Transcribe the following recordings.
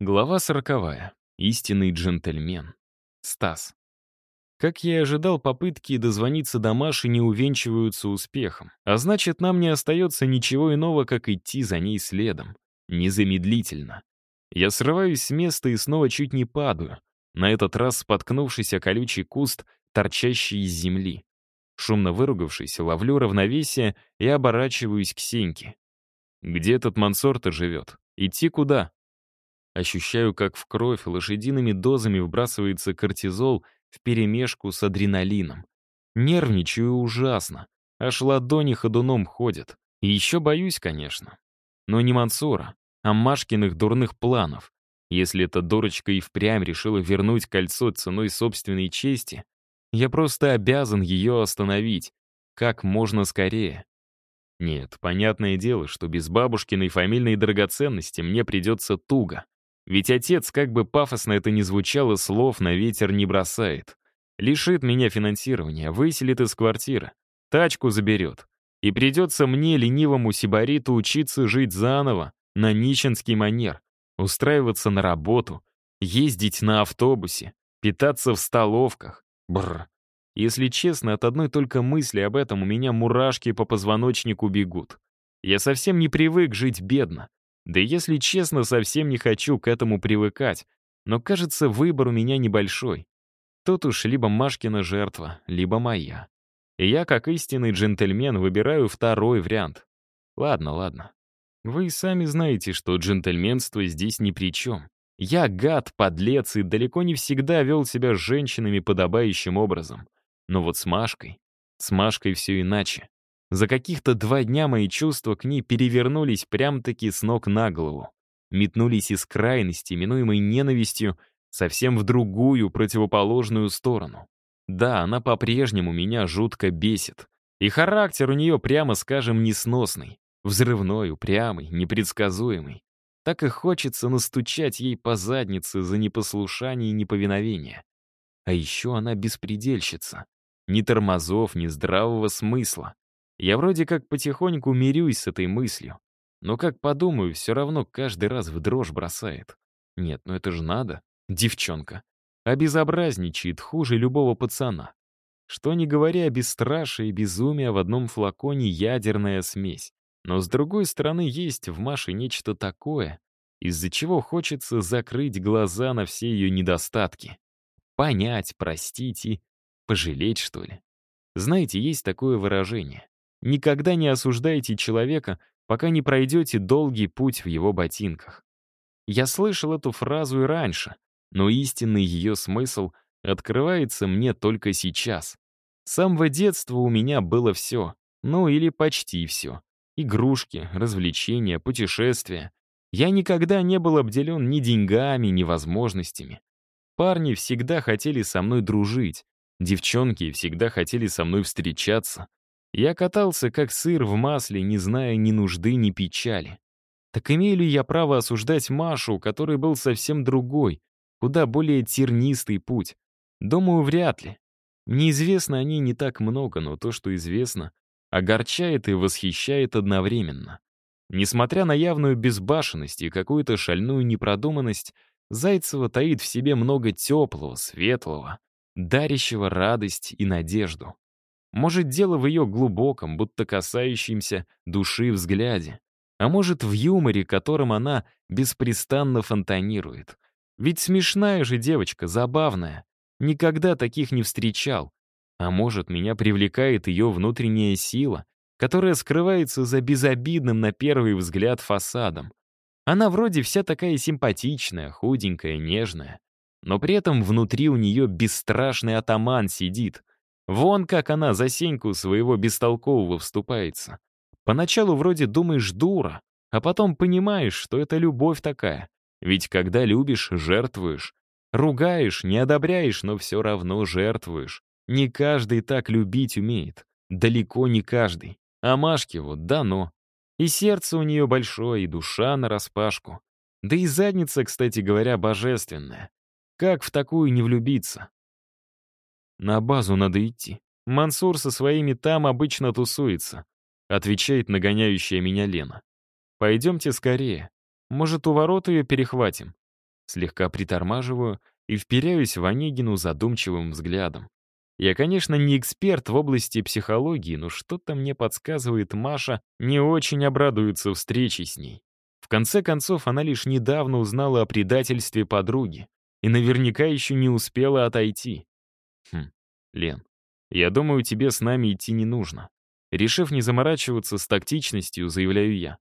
Глава сороковая. Истинный джентльмен. Стас. Как я и ожидал, попытки дозвониться до Маши не увенчиваются успехом. А значит, нам не остается ничего иного, как идти за ней следом. Незамедлительно. Я срываюсь с места и снова чуть не падаю. На этот раз споткнувшись о колючий куст, торчащий из земли. Шумно выругавшись, ловлю равновесие и оборачиваюсь к Сеньке. «Где этот Мансор-то живет? Идти куда?» Ощущаю, как в кровь лошадиными дозами вбрасывается кортизол вперемешку с адреналином. Нервничаю ужасно. Аж ладони ходуном ходят. И еще боюсь, конечно. Но не Мансура, а Машкиных дурных планов. Если эта дурочка и впрямь решила вернуть кольцо ценой собственной чести, я просто обязан ее остановить. Как можно скорее. Нет, понятное дело, что без бабушкиной фамильной драгоценности мне придется туго. Ведь отец, как бы пафосно это ни звучало, слов на ветер не бросает. Лишит меня финансирования, выселит из квартиры, тачку заберет. И придется мне, ленивому сибариту, учиться жить заново, на нищенский манер, устраиваться на работу, ездить на автобусе, питаться в столовках. Бррр. Если честно, от одной только мысли об этом у меня мурашки по позвоночнику бегут. Я совсем не привык жить бедно. Да и если честно, совсем не хочу к этому привыкать. Но кажется, выбор у меня небольшой. Тут уж либо Машкина жертва, либо моя. И я, как истинный джентльмен, выбираю второй вариант. Ладно, ладно. Вы сами знаете, что джентльменство здесь ни при чем. Я гад, подлец и далеко не всегда вел себя с женщинами подобающим образом. Но вот с Машкой... С Машкой все иначе. За каких-то два дня мои чувства к ней перевернулись прям-таки с ног на голову. Метнулись из крайности, минуемой ненавистью, совсем в другую, противоположную сторону. Да, она по-прежнему меня жутко бесит. И характер у нее, прямо скажем, несносный. Взрывной, упрямый, непредсказуемый. Так и хочется настучать ей по заднице за непослушание и неповиновение. А еще она беспредельщица. Ни тормозов, ни здравого смысла. Я вроде как потихоньку мирюсь с этой мыслью. Но как подумаю, все равно каждый раз в дрожь бросает. Нет, ну это же надо. Девчонка. Обезобразничает хуже любого пацана. Что не говоря, бесстрашие и безумие в одном флаконе ядерная смесь. Но с другой стороны, есть в Маше нечто такое, из-за чего хочется закрыть глаза на все ее недостатки. Понять, простить и пожалеть, что ли. Знаете, есть такое выражение. Никогда не осуждайте человека, пока не пройдете долгий путь в его ботинках. Я слышал эту фразу и раньше, но истинный ее смысл открывается мне только сейчас. С самого детства у меня было все, ну или почти все. Игрушки, развлечения, путешествия. Я никогда не был обделен ни деньгами, ни возможностями. Парни всегда хотели со мной дружить, девчонки всегда хотели со мной встречаться, я катался как сыр в масле, не зная ни нужды, ни печали. Так имею ли я право осуждать Машу, который был совсем другой, куда более тернистый путь? Думаю, вряд ли. Мне известно о ней не так много, но то, что известно, огорчает и восхищает одновременно. Несмотря на явную безбашенность и какую-то шальную непродуманность, Зайцева таит в себе много теплого, светлого, дарящего радость и надежду. Может, дело в ее глубоком, будто касающемся души взгляде. А может, в юморе, которым она беспрестанно фонтанирует. Ведь смешная же девочка, забавная. Никогда таких не встречал. А может, меня привлекает ее внутренняя сила, которая скрывается за безобидным на первый взгляд фасадом. Она вроде вся такая симпатичная, худенькая, нежная. Но при этом внутри у нее бесстрашный атаман сидит — Вон как она за Сеньку своего бестолкового вступается. Поначалу вроде думаешь дура, а потом понимаешь, что это любовь такая. Ведь когда любишь, жертвуешь. Ругаешь, не одобряешь, но все равно жертвуешь. Не каждый так любить умеет. Далеко не каждый. А Машке вот дано. И сердце у нее большое, и душа нараспашку. Да и задница, кстати говоря, божественная. Как в такую не влюбиться? На базу надо идти. Мансур со своими там обычно тусуется, отвечает нагоняющая меня Лена. Пойдемте скорее. Может, у ворот ее перехватим? Слегка притормаживаю и вперяюсь в Онегину задумчивым взглядом. Я, конечно, не эксперт в области психологии, но что-то мне подсказывает Маша не очень обрадуется встрече с ней. В конце концов, она лишь недавно узнала о предательстве подруги и наверняка еще не успела отойти. Хм, Лен, я думаю, тебе с нами идти не нужно. Решив не заморачиваться с тактичностью, заявляю я.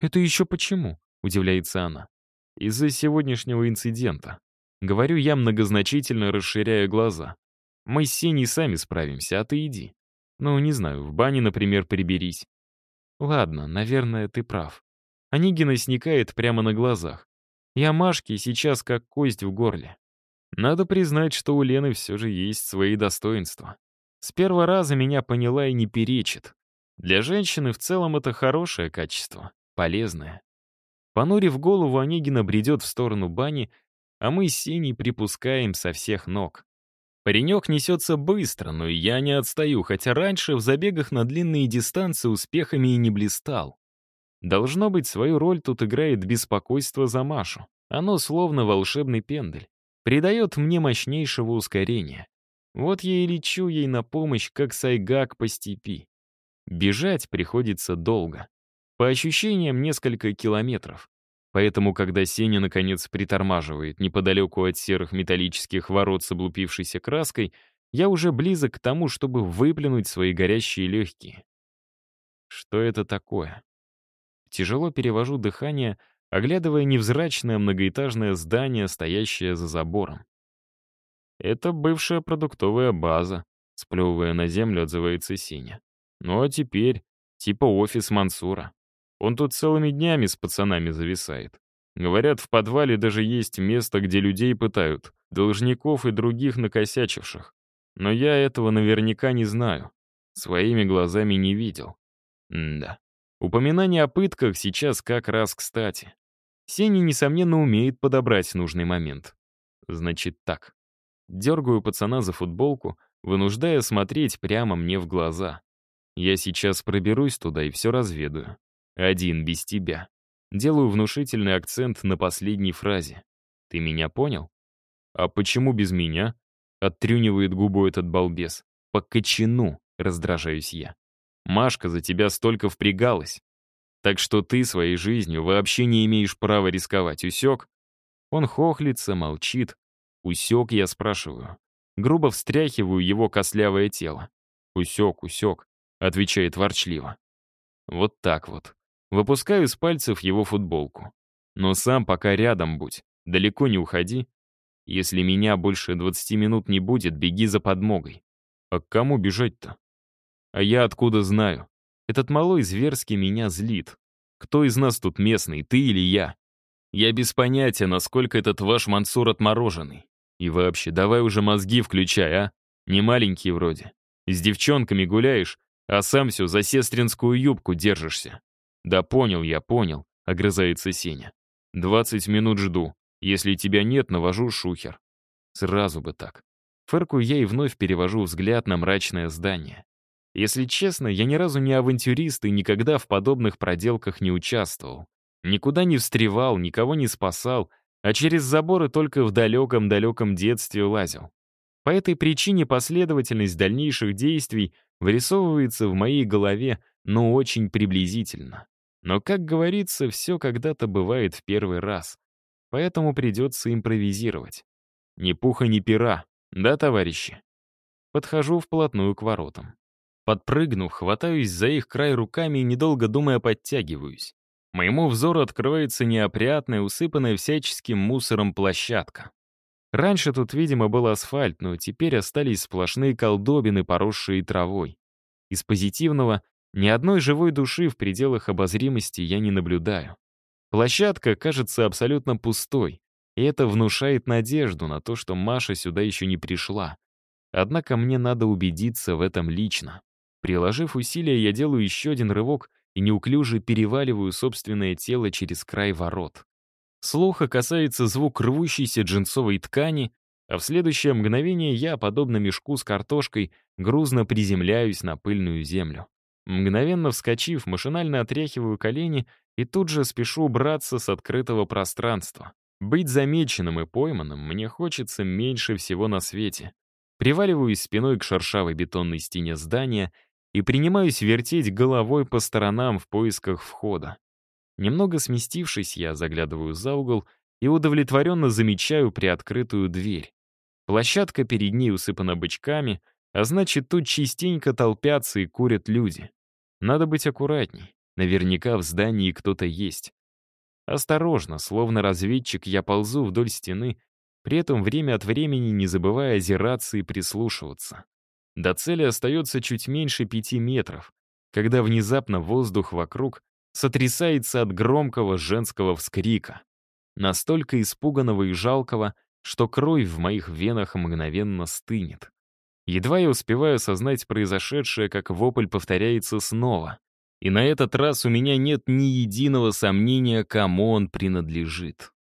«Это еще почему?» — удивляется она. «Из-за сегодняшнего инцидента». Говорю я, многозначительно расширяя глаза. «Мы с Синей сами справимся, а ты иди. Ну, не знаю, в бане, например, приберись». «Ладно, наверное, ты прав». Онегина сникает прямо на глазах. Я Машке сейчас как кость в горле. Надо признать, что у Лены все же есть свои достоинства. С первого раза меня поняла и не перечит. Для женщины в целом это хорошее качество полезное. Понурив голову, Онегина бредет в сторону бани, а мы с Синей припускаем со всех ног. Паренек несется быстро, но и я не отстаю, хотя раньше в забегах на длинные дистанции успехами и не блистал. Должно быть, свою роль тут играет беспокойство за Машу. Оно словно волшебный пендель. Придает мне мощнейшего ускорения. Вот я и лечу ей на помощь, как сайгак по степи. Бежать приходится долго. По ощущениям, несколько километров. Поэтому, когда Сеня, наконец, притормаживает неподалеку от серых металлических ворот с облупившейся краской, я уже близок к тому, чтобы выплюнуть свои горящие легкие. Что это такое? Тяжело перевожу дыхание, оглядывая невзрачное многоэтажное здание, стоящее за забором. Это бывшая продуктовая база, сплевывая на землю, отзывается Сеня. Ну а теперь типа офис Мансура. Он тут целыми днями с пацанами зависает. Говорят, в подвале даже есть место, где людей пытают, должников и других накосячивших. Но я этого наверняка не знаю. Своими глазами не видел. М да. Упоминание о пытках сейчас как раз кстати. Сеня, несомненно, умеет подобрать нужный момент. Значит так. Дергаю пацана за футболку, вынуждая смотреть прямо мне в глаза. Я сейчас проберусь туда и все разведаю. Один, без тебя. Делаю внушительный акцент на последней фразе. Ты меня понял? А почему без меня? Оттрюнивает губу этот балбес. По кочану, раздражаюсь я. Машка за тебя столько впрягалась. Так что ты своей жизнью вообще не имеешь права рисковать, усек? Он хохлится, молчит. Усек, я спрашиваю. Грубо встряхиваю его кослявое тело. «Усек, усек», — отвечает ворчливо. Вот так вот. Выпускаю из пальцев его футболку. Но сам пока рядом будь, далеко не уходи. Если меня больше 20 минут не будет, беги за подмогой. А к кому бежать-то? А я откуда знаю? Этот малой зверски меня злит. Кто из нас тут местный, ты или я? Я без понятия, насколько этот ваш Мансур отмороженный. И вообще, давай уже мозги включай, а? Не маленькие вроде. С девчонками гуляешь, а сам все за сестринскую юбку держишься. «Да понял я, понял», — огрызается Сеня. «Двадцать минут жду. Если тебя нет, навожу шухер». Сразу бы так. Фыркую я и вновь перевожу взгляд на мрачное здание. Если честно, я ни разу не авантюрист и никогда в подобных проделках не участвовал. Никуда не встревал, никого не спасал, а через заборы только в далеком-далеком детстве лазил. По этой причине последовательность дальнейших действий вырисовывается в моей голове, но очень приблизительно. Но, как говорится, все когда-то бывает в первый раз. Поэтому придется импровизировать. Ни пуха, ни пера, да, товарищи? Подхожу вплотную к воротам. Подпрыгнув, хватаюсь за их край руками и, недолго думая, подтягиваюсь. Моему взору открывается неопрятная, усыпанная всяческим мусором площадка. Раньше тут, видимо, был асфальт, но теперь остались сплошные колдобины, поросшие травой. Из позитивного ни одной живой души в пределах обозримости я не наблюдаю. Площадка кажется абсолютно пустой, и это внушает надежду на то, что Маша сюда еще не пришла. Однако мне надо убедиться в этом лично. Приложив усилия, я делаю еще один рывок и неуклюже переваливаю собственное тело через край ворот. Слуха касается звук рвущейся джинсовой ткани, а в следующее мгновение я, подобно мешку с картошкой, грузно приземляюсь на пыльную землю. Мгновенно вскочив, машинально отряхиваю колени и тут же спешу убраться с открытого пространства. Быть замеченным и пойманным мне хочется меньше всего на свете. Приваливаюсь спиной к шершавой бетонной стене здания и принимаюсь вертеть головой по сторонам в поисках входа. Немного сместившись, я заглядываю за угол и удовлетворенно замечаю приоткрытую дверь. Площадка перед ней усыпана бычками, а значит, тут частенько толпятся и курят люди. Надо быть аккуратней. Наверняка в здании кто-то есть. Осторожно, словно разведчик, я ползу вдоль стены, при этом время от времени не забывая озираться и прислушиваться. До цели остается чуть меньше пяти метров, когда внезапно воздух вокруг сотрясается от громкого женского вскрика. Настолько испуганного и жалкого, что кровь в моих венах мгновенно стынет. Едва я успеваю осознать произошедшее, как вопль повторяется снова. И на этот раз у меня нет ни единого сомнения, кому он принадлежит.